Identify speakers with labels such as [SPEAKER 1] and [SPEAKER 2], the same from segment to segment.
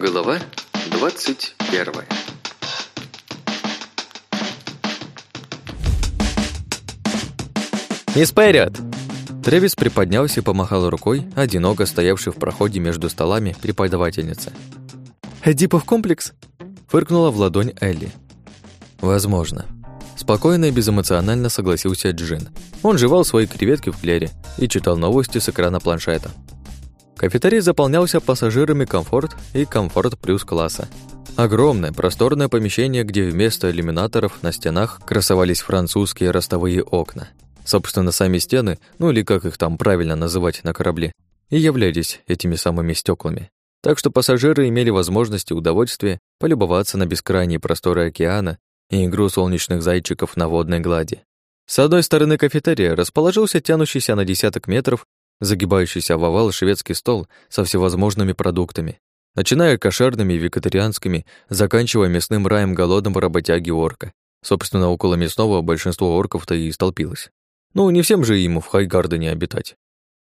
[SPEAKER 1] Глава 21
[SPEAKER 2] «Мисс Пэрриот!» Трэвис приподнялся и помахал рукой, одиноко стоявший в проходе между столами преподавательница. «Эдипов комплекс?» Фыркнула в ладонь Элли. «Возможно». Спокойно и безэмоционально согласился Джин. Он жевал свои креветки в клере и читал новости с экрана планшета. Кафетерий заполнялся пассажирами комфорт и комфорт плюс класса. Огромное, просторное помещение, где вместо иллюминаторов на стенах красовались французские ростовые окна. Собственно, сами стены, ну или как их там правильно называть на корабле, и являлись этими самыми стеклами. Так что пассажиры имели возможность и удовольствие полюбоваться на бескрайние просторы океана и игру солнечных зайчиков на водной глади. С одной стороны кафетерия расположился тянущийся на десяток метров, загибающийся в овал шведский стол со всевозможными продуктами, начиная кошерными и вегетарианскими, заканчивая мясным раем голодным работяги орка. Собственно, около мясного большинство орков-то и столпилось. Ну, не всем же ему в Хайгардене обитать.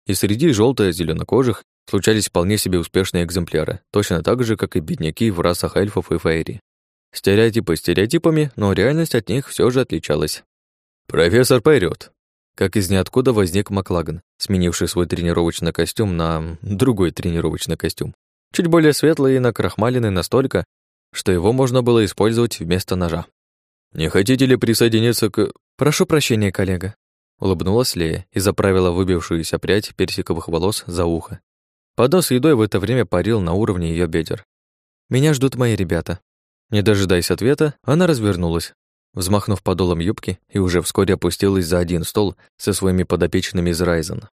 [SPEAKER 2] И среди желто зеленокожих случались вполне себе успешные экземпляры, точно так же, как и бедняки в расах эльфов и фейри. Стереотипы стереотипами, но реальность от них все же отличалась. «Профессор Пайрёт!» Как из ниоткуда возник Маклаган, сменивший свой тренировочный костюм на другой тренировочный костюм. Чуть более светлый и накрахмаленный настолько, что его можно было использовать вместо ножа. «Не хотите ли присоединиться к...» «Прошу прощения, коллега», улыбнулась Лея и заправила выбившуюся прядь персиковых волос за ухо. Поднос с едой в это время парил на уровне ее бедер. «Меня ждут мои ребята». Не дожидаясь ответа, она развернулась, взмахнув подолом юбки, и уже вскоре опустилась за один стол со своими подопечными из Райзен.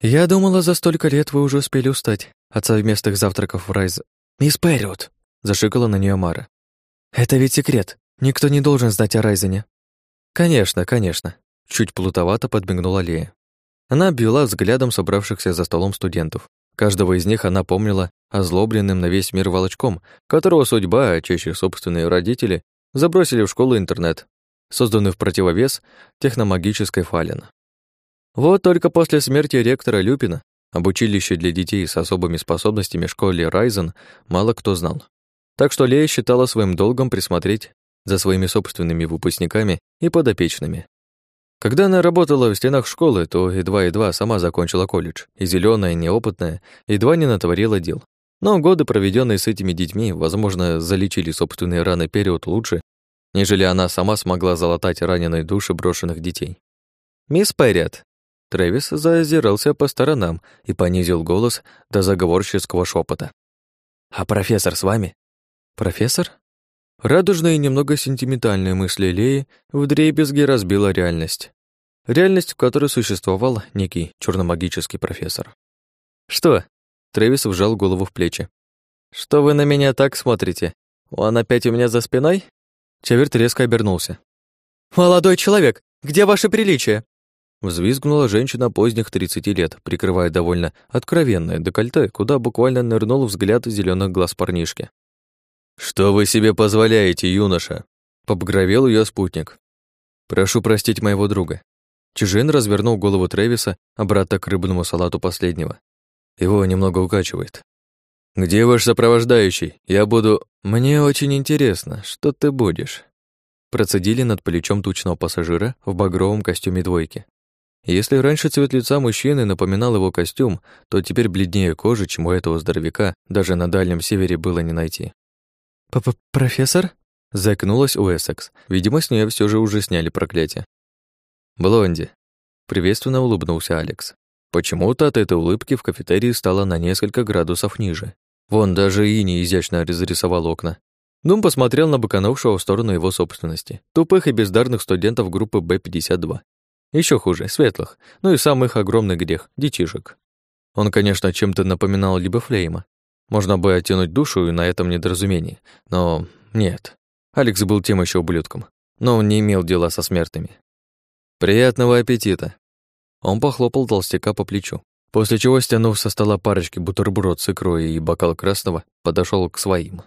[SPEAKER 2] «Я думала, за столько лет вы уже успели устать от совместных завтраков в Райз...» «Мисс Перриот!» — зашикала на нее Мара. «Это ведь секрет. Никто не должен знать о Райзене». «Конечно, конечно», — чуть плутовато подмигнула Лея. Она обвела взглядом собравшихся за столом студентов. Каждого из них она помнила озлобленным на весь мир волочком, которого судьба, а чаще собственные родители, забросили в школу интернет, созданный в противовес техномагической фалин. Вот только после смерти ректора Люпина об для детей с особыми способностями школе Райзен мало кто знал. Так что Лея считала своим долгом присмотреть за своими собственными выпускниками и подопечными. Когда она работала в стенах школы, то едва-едва сама закончила колледж, и зеленая, неопытная, едва не натворила дел. Но годы, проведенные с этими детьми, возможно, залечили собственные раны период лучше, нежели она сама смогла залатать раненые души брошенных детей. «Мисс Пэрриот!» Трэвис заозирался по сторонам и понизил голос до заговорческого шепота. «А профессор с вами?» «Профессор?» Радужные и немного сентиментальные мысли Леи вдребезги разбила реальность. Реальность, в которой существовал некий черномагический профессор. «Что?» Трэвис вжал голову в плечи. «Что вы на меня так смотрите? Он опять у меня за спиной?» Чаверт резко обернулся. «Молодой человек, где ваше приличие?» Взвизгнула женщина поздних 30 лет, прикрывая довольно откровенное декольте, куда буквально нырнул взгляд зеленых глаз парнишки. «Что вы себе позволяете, юноша?» — побгровел ее спутник. «Прошу простить моего друга». Чужин развернул голову Трэвиса обратно к рыбному салату последнего. Его немного укачивает. «Где ваш сопровождающий? Я буду...» «Мне очень интересно, что ты будешь?» Процедили над плечом тучного пассажира в багровом костюме двойки. Если раньше цвет лица мужчины напоминал его костюм, то теперь бледнее кожи, чем у этого здоровяка, даже на Дальнем Севере было не найти. П -п «Профессор?» — заикнулась Уэссекс. Видимо, с нее все же уже сняли проклятие. «Блонди», — приветственно улыбнулся Алекс. Почему-то от этой улыбки в кафетерии стало на несколько градусов ниже. Вон даже Ини изящно разрисовал окна. Дум посмотрел на быкановшего в сторону его собственности. Тупых и бездарных студентов группы Б-52. Еще хуже, светлых. Ну и самый их огромный грех — детишек. Он, конечно, чем-то напоминал либо Флейма, можно бы оттянуть душу и на этом недоразумении, но нет. Алекс был тем еще ублюдком, но он не имел дела со смертными. «Приятного аппетита!» Он похлопал толстяка по плечу, после чего, стянув со стола парочки бутерброд с икрой и бокал красного, подошел к своим.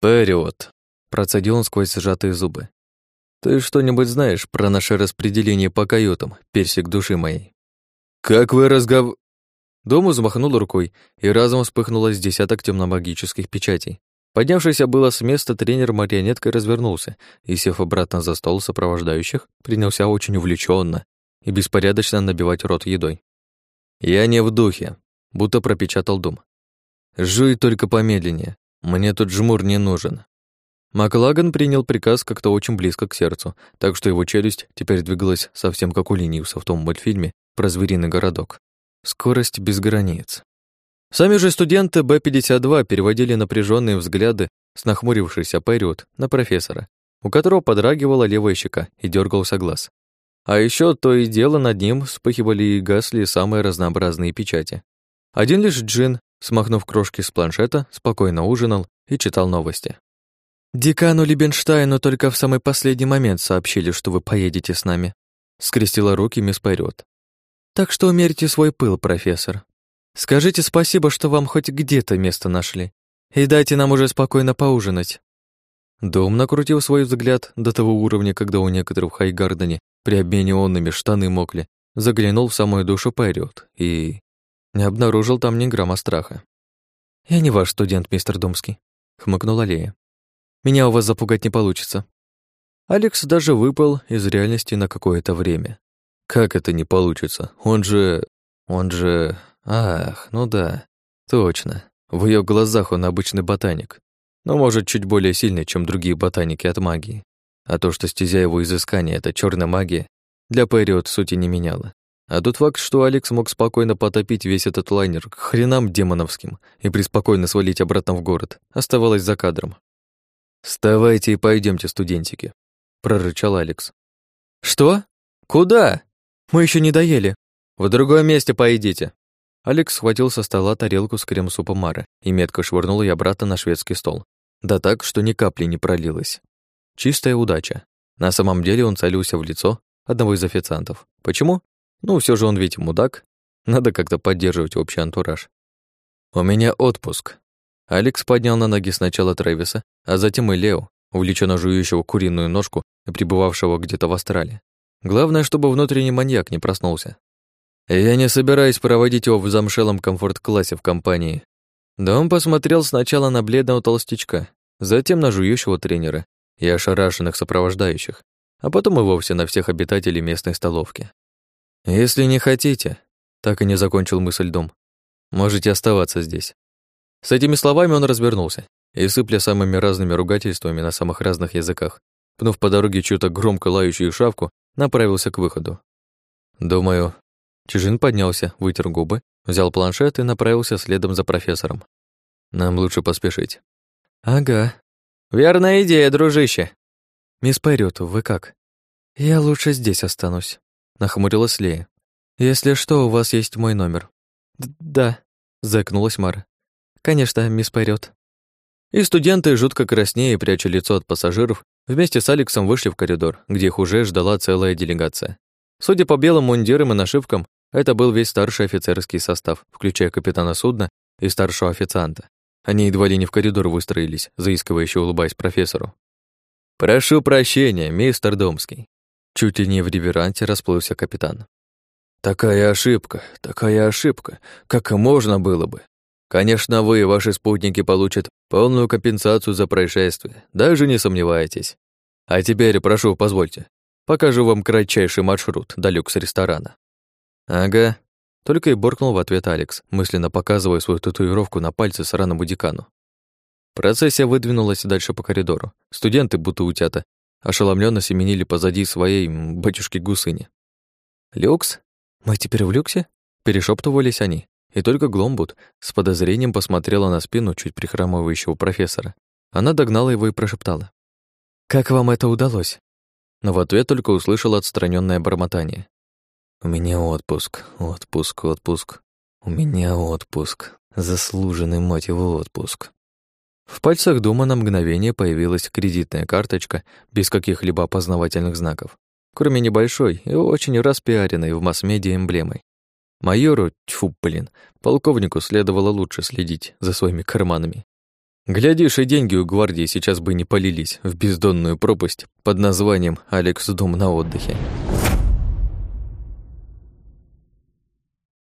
[SPEAKER 2] «Период!» — процедил он сквозь сжатые зубы. «Ты что-нибудь знаешь про наше распределение по каютам, персик души моей?» «Как вы разгов...» Дом взмахнул рукой, и разом вспыхнуло с десяток темномагических печатей. Поднявшийся было с места тренер марионеткой развернулся и, сев обратно за стол сопровождающих, принялся очень увлеченно и беспорядочно набивать рот едой. «Я не в духе», — будто пропечатал дом. «Жуй только помедленнее, мне тут жмур не нужен». Маклаган принял приказ как-то очень близко к сердцу, так что его челюсть теперь двигалась совсем как у Линиуса в том мультфильме про звериный городок. Скорость без границ. Сами же студенты Б-52 переводили напряженные взгляды с нахмурившийся Период на профессора, у которого подрагивала левая щека и дергался глаз. А еще то и дело над ним вспыхивали и гасли самые разнообразные печати. Один лишь Джин, смахнув крошки с планшета, спокойно ужинал и читал новости. «Декану Либенштайну только в самый последний момент сообщили, что вы поедете с нами», скрестила руки мисс Пайрет. «Так что умерьте свой пыл, профессор. Скажите спасибо, что вам хоть где-то место нашли. И дайте нам уже спокойно поужинать». Дом накрутил свой взгляд до того уровня, когда у некоторых в Хайгардене при обмене онными штаны мокли, заглянул в самую душу Пайрет и не обнаружил там ни грамма страха. «Я не ваш студент, мистер Домский», — хмыкнула Лея. «Меня у вас запугать не получится». Алекс даже выпал из реальности на какое-то время. «Как это не получится? Он же... он же... Ах, ну да, точно. В ее глазах он обычный ботаник, но, может, чуть более сильный, чем другие ботаники от магии. А то, что стезя его изыскания — это черная магия, для Перри сути не меняло. А тот факт, что Алекс мог спокойно потопить весь этот лайнер к хренам демоновским и преспокойно свалить обратно в город, оставалось за кадром. «Вставайте и пойдемте, студентики», — прорычал Алекс. «Что? Куда? Мы еще не доели. В другое месте поедите», Алекс схватил со стола тарелку с крем-супом Мары и метко швырнул ее обратно на шведский стол. Да так, что ни капли не пролилось. Чистая удача. На самом деле он целился в лицо одного из официантов. Почему? Ну, все же он ведь мудак. Надо как-то поддерживать общий антураж. «У меня отпуск». Алекс поднял на ноги сначала Трэвиса, а затем и Лео, увлеченно жующего куриную ножку и пребывавшего где-то в Австралии. Главное, чтобы внутренний маньяк не проснулся. Я не собираюсь проводить его в замшелом комфорт-классе в компании. Дом посмотрел сначала на бледного толстячка, затем на жующего тренера и ошарашенных сопровождающих, а потом и вовсе на всех обитателей местной столовки. «Если не хотите», — так и не закончил мысль дом, «можете оставаться здесь». С этими словами он развернулся и, сыпля самыми разными ругательствами на самых разных языках, пнув по дороге чью-то громко лающую шавку, направился к выходу. Думаю, Чижин поднялся, вытер губы, взял планшет и направился следом за профессором. Нам лучше поспешить. Ага. Верная идея, дружище. Мисс Пайрёт, вы как? Я лучше здесь останусь, нахмурилась Лея. Если что, у вас есть мой номер. Д да, заикнулась Мара. Конечно, мисс Пайрёт. И студенты, жутко краснея и пряча лицо от пассажиров, вместе с Алексом вышли в коридор, где их уже ждала целая делегация. Судя по белым мундирам и нашивкам, это был весь старший офицерский состав, включая капитана судна и старшего официанта. Они едва ли не в коридор выстроились, заискивающе улыбаясь профессору. «Прошу прощения, мистер Домский». Чуть ли не в реверанте расплылся капитан. «Такая ошибка, такая ошибка. Как можно было бы? Конечно, вы и ваши спутники получат полную компенсацию за происшествие, даже не сомневайтесь. А теперь, прошу, позвольте, Покажу вам кратчайший маршрут до люкс-ресторана». «Ага», — только и буркнул в ответ Алекс, мысленно показывая свою татуировку на пальце сраному декану. Процессия выдвинулась дальше по коридору. Студенты, будто утята, ошеломленно семенили позади своей батюшки-гусыни. «Люкс? Мы теперь в люксе?» Перешептывались они, и только Гломбут с подозрением посмотрела на спину чуть прихрамывающего профессора. Она догнала его и прошептала. «Как вам это удалось?» Но в ответ только услышал отстраненное бормотание. «У меня отпуск, отпуск, отпуск. У меня отпуск. Заслуженный, мать его, отпуск». В пальцах дома на мгновение появилась кредитная карточка без каких-либо опознавательных знаков, кроме небольшой и очень распиаренной в масс-медиа эмблемой. Майору, тьфу, блин, полковнику следовало лучше следить за своими карманами. Глядишь, и деньги у гвардии сейчас бы не полились в бездонную пропасть под названием «Алекс Дом на отдыхе».